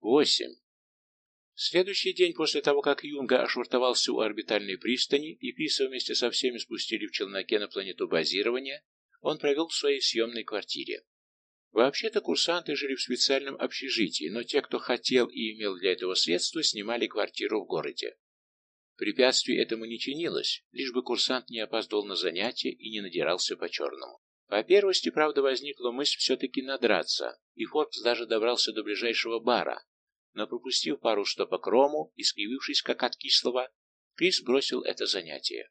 Восемь. Следующий день после того, как Юнга ошвартовался у орбитальной пристани и Криса вместе со всеми спустили в челноке на планету базирования, он провел в своей съемной квартире. Вообще-то курсанты жили в специальном общежитии, но те, кто хотел и имел для этого средства, снимали квартиру в городе. Препятствий этому не чинилось, лишь бы курсант не опоздал на занятия и не надирался по-черному. По первости, правда, возникла мысль все-таки надраться, и Форбс даже добрался до ближайшего бара, но пропустив пару стопок рому и скривившись как от кислого, Крис бросил это занятие.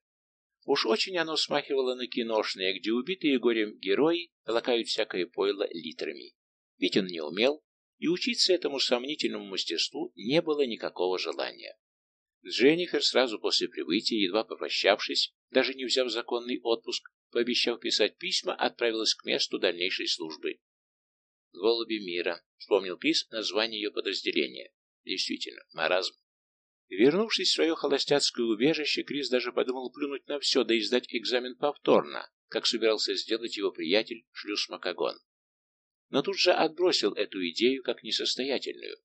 Уж очень оно смахивало на киношное, где убитые горем герои толкают всякое пойло литрами. Ведь он не умел, и учиться этому сомнительному мастерству не было никакого желания. Дженнифер сразу после прибытия, едва попрощавшись, даже не взяв законный отпуск, пообещав писать письма, отправилась к месту дальнейшей службы. «Голуби мира», — вспомнил Крис название ее подразделения. Действительно, маразм. Вернувшись в свое холостяцкое убежище, Крис даже подумал плюнуть на все, да и сдать экзамен повторно, как собирался сделать его приятель Шлюз Макагон. Но тут же отбросил эту идею как несостоятельную.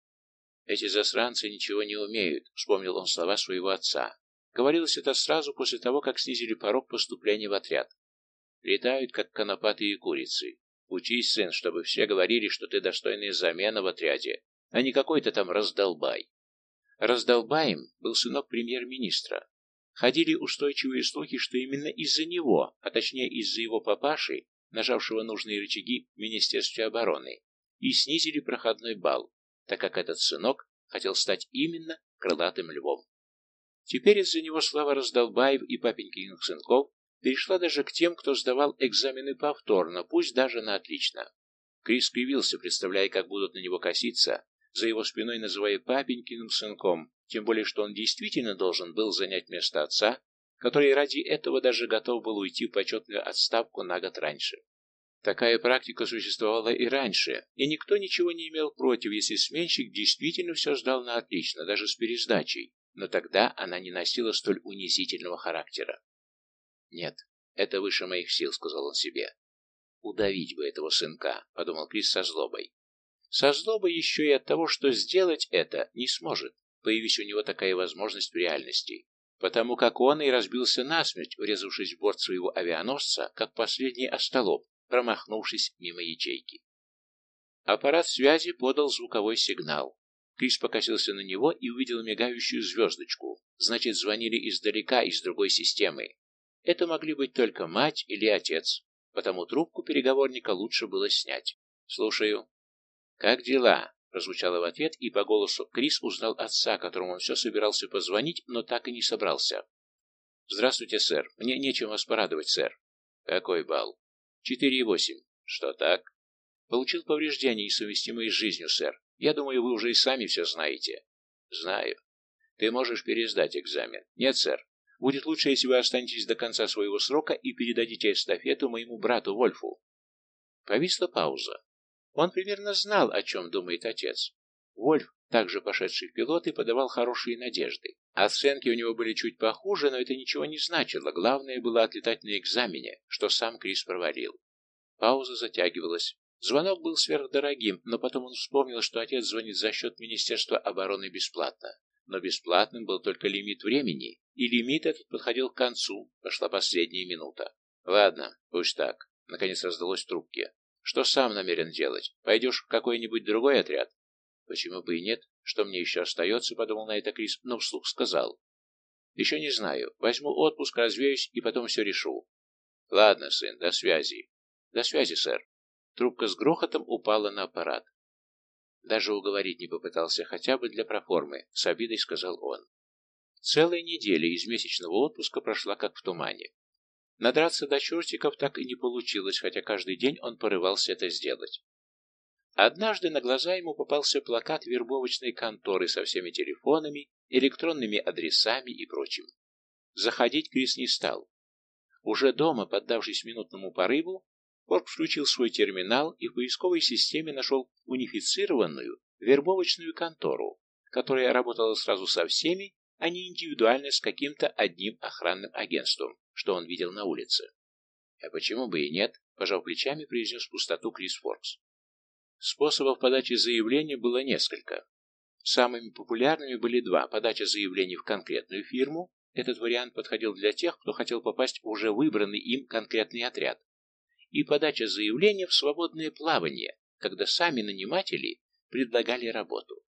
«Эти засранцы ничего не умеют», — вспомнил он слова своего отца. Говорилось это сразу после того, как снизили порог поступления в отряд. Летают, как конопатые курицы. Учись, сын, чтобы все говорили, что ты достойная замена в отряде, а не какой-то там раздолбай. Раздолбаем был сынок премьер-министра. Ходили устойчивые слухи, что именно из-за него, а точнее из-за его папаши, нажавшего нужные рычаги в Министерстве обороны, и снизили проходной балл, так как этот сынок хотел стать именно крылатым львом. Теперь из-за него слава раздолбаев и папенькиных сынков перешла даже к тем, кто сдавал экзамены повторно, пусть даже на отлично. Крис кривился, представляя, как будут на него коситься, за его спиной называя папенькиным сынком, тем более, что он действительно должен был занять место отца, который ради этого даже готов был уйти в почетную отставку на год раньше. Такая практика существовала и раньше, и никто ничего не имел против, если сменщик действительно все сдал на отлично, даже с пересдачей, но тогда она не носила столь унизительного характера. «Нет, это выше моих сил», — сказал он себе. «Удавить бы этого сынка», — подумал Крис со злобой. Со злобой еще и от того, что сделать это не сможет, появись у него такая возможность в реальности, потому как он и разбился насмерть, врезавшись в борт своего авианосца, как последний остолоп, промахнувшись мимо ячейки. Аппарат связи подал звуковой сигнал. Крис покосился на него и увидел мигающую звездочку. Значит, звонили издалека, из другой системы. Это могли быть только мать или отец, потому трубку переговорника лучше было снять. «Слушаю». «Как дела?» — прозвучало в ответ, и по голосу Крис узнал отца, которому он все собирался позвонить, но так и не собрался. «Здравствуйте, сэр. Мне нечем вас порадовать, сэр». «Какой балл?» «Четыре и восемь». «Что так?» «Получил повреждения, несовместимые с жизнью, сэр. Я думаю, вы уже и сами все знаете». «Знаю. Ты можешь пересдать экзамен?» «Нет, сэр. Будет лучше, если вы останетесь до конца своего срока и передадите эстафету моему брату Вольфу. Повисла пауза. Он примерно знал, о чем думает отец. Вольф, также пошедший в пилоты, подавал хорошие надежды. Оценки у него были чуть похуже, но это ничего не значило. Главное было отлетать на экзамене, что сам Крис провалил. Пауза затягивалась. Звонок был сверхдорогим, но потом он вспомнил, что отец звонит за счет Министерства обороны бесплатно. Но бесплатным был только лимит времени, и лимит этот подходил к концу, пошла последняя минута. «Ладно, пусть так», — наконец раздалось в трубке. «Что сам намерен делать? Пойдешь в какой-нибудь другой отряд?» «Почему бы и нет? Что мне еще остается?» — подумал на это Крис, но вслух сказал. «Еще не знаю. Возьму отпуск, развеюсь и потом все решу». «Ладно, сын, до связи». «До связи, сэр». Трубка с грохотом упала на аппарат. Даже уговорить не попытался, хотя бы для проформы, с обидой сказал он. Целая неделя из месячного отпуска прошла как в тумане. Надраться до чертиков так и не получилось, хотя каждый день он порывался это сделать. Однажды на глаза ему попался плакат вербовочной конторы со всеми телефонами, электронными адресами и прочим. Заходить Крис не стал. Уже дома, поддавшись минутному порыву, Корп включил свой терминал и в поисковой системе нашел унифицированную вербовочную контору, которая работала сразу со всеми а не индивидуально с каким-то одним охранным агентством, что он видел на улице. А почему бы и нет, пожав плечами, произнес пустоту Крис Форкс. Способов подачи заявления было несколько. Самыми популярными были два – подача заявлений в конкретную фирму. Этот вариант подходил для тех, кто хотел попасть в уже выбранный им конкретный отряд. И подача заявления в свободное плавание, когда сами наниматели предлагали работу.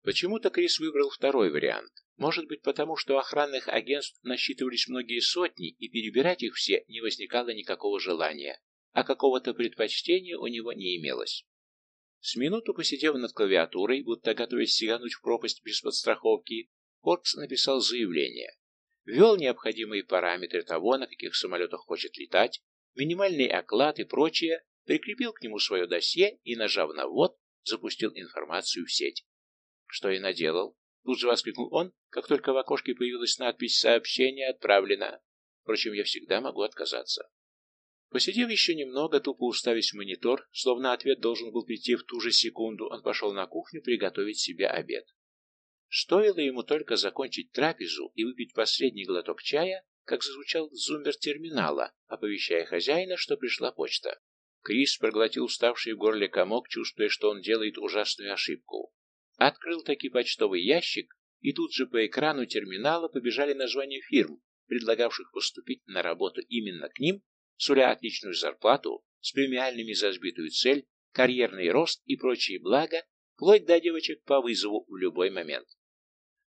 Почему-то Крис выбрал второй вариант. Может быть потому, что охранных агентств насчитывались многие сотни, и перебирать их все не возникало никакого желания, а какого-то предпочтения у него не имелось. С минуту посидев над клавиатурой, будто готовясь сигануть в пропасть без подстраховки, Коркс написал заявление. Ввел необходимые параметры того, на каких самолетах хочет летать, минимальный оклад и прочее, прикрепил к нему свое досье и, нажав на «ввод», запустил информацию в сеть. Что и наделал. Тут же воскликнул он, как только в окошке появилась надпись «Сообщение отправлено». Впрочем, я всегда могу отказаться. Посидев еще немного, тупо уставясь в монитор, словно ответ должен был прийти в ту же секунду, он пошел на кухню приготовить себе обед. Стоило ему только закончить трапезу и выпить последний глоток чая, как зазвучал зуммер терминала, оповещая хозяина, что пришла почта. Крис проглотил уставший в горле комок, чувствуя, что он делает ужасную ошибку. Открыл таки почтовый ящик, и тут же по экрану терминала побежали названия фирм, предлагавших поступить на работу именно к ним, суля отличную зарплату, с премиальными за сбитую цель, карьерный рост и прочие блага, вплоть до девочек по вызову в любой момент.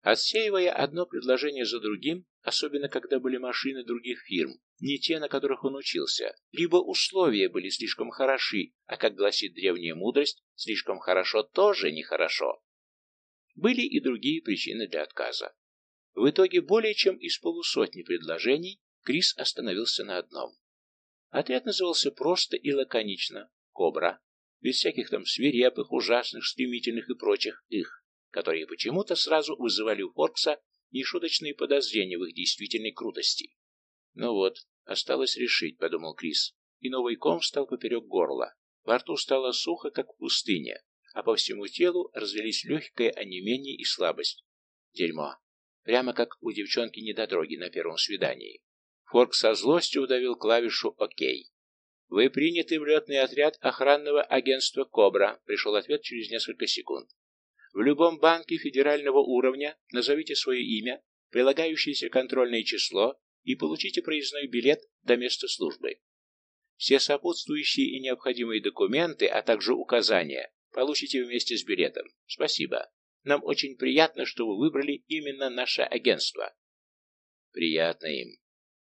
Отсеивая одно предложение за другим, особенно когда были машины других фирм, не те, на которых он учился, либо условия были слишком хороши, а, как гласит древняя мудрость, слишком хорошо тоже нехорошо. Были и другие причины для отказа. В итоге более чем из полусотни предложений Крис остановился на одном. Отряд назывался просто и лаконично «Кобра», без всяких там свирепых, ужасных, стремительных и прочих «их», которые почему-то сразу вызывали у Форкса нешуточные подозрения в их действительной крутости. «Ну вот, осталось решить», — подумал Крис, и новый ком встал поперек горла. Во рту стало сухо, как в пустыне, а по всему телу разлились легкое онемение и слабость. Дерьмо. Прямо как у девчонки-недодроги на первом свидании. Форк со злостью удавил клавишу «Ок». «Вы приняты в летный отряд охранного агентства «Кобра», — пришел ответ через несколько секунд. В любом банке федерального уровня назовите свое имя, прилагающееся контрольное число и получите проездной билет до места службы. Все сопутствующие и необходимые документы, а также указания Получите вместе с билетом. Спасибо. Нам очень приятно, что вы выбрали именно наше агентство. Приятно им.